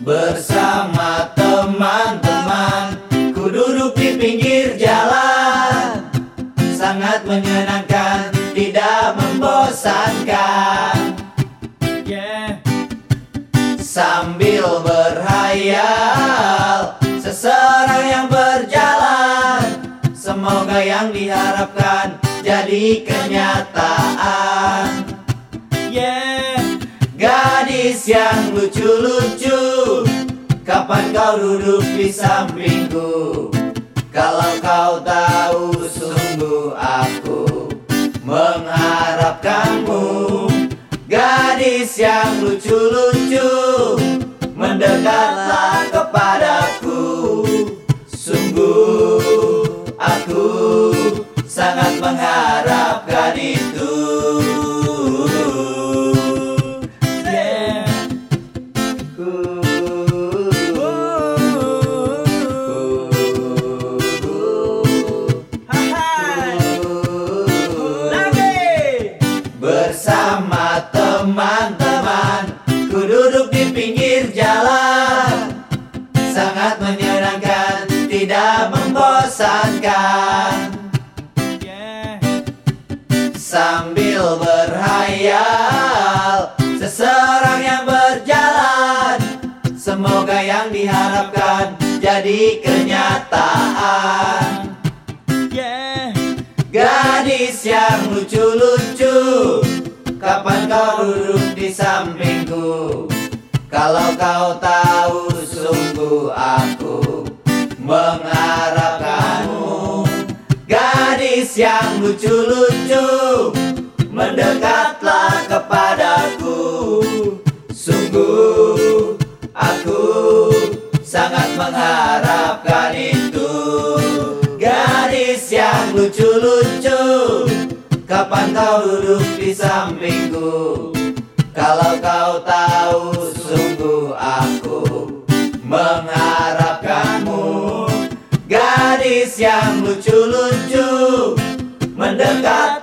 Bersama teman-teman Ku duduk di pinggir jalan Sangat menyenangkan Tidak membosankan Yeah. Sambil berhayal Seseorang yang berjalan Semoga yang diharapkan Jadi kenyataan Yeah. Gadis yang lucu-lucu. Kapan kau duduk di sampingku? Kalau kau tahu sungguh aku Mengharapkanmu. Gadis yang lucu-lucu Mendekatlah kepadaku. Sungguh aku sangat mengharapkan teman-teman Ku duduk di pinggir jalan Sangat menyenangkan Tidak membosankan. Sambil berhayal Seseorang yang berjalan Semoga yang diharapkan Jadi kenyataan. Gadis yang lucu-lucu Kapan kau duduk di sampingku? Kalau kau tahu sungguh aku Mengharapkanmu. Gadis yang lucu-lucu Mendekatlah kau duduk di sampingku. Kalau kau tahu sungguh aku Mengharapkanmu. Gadis yang lucu-lucu Mendekat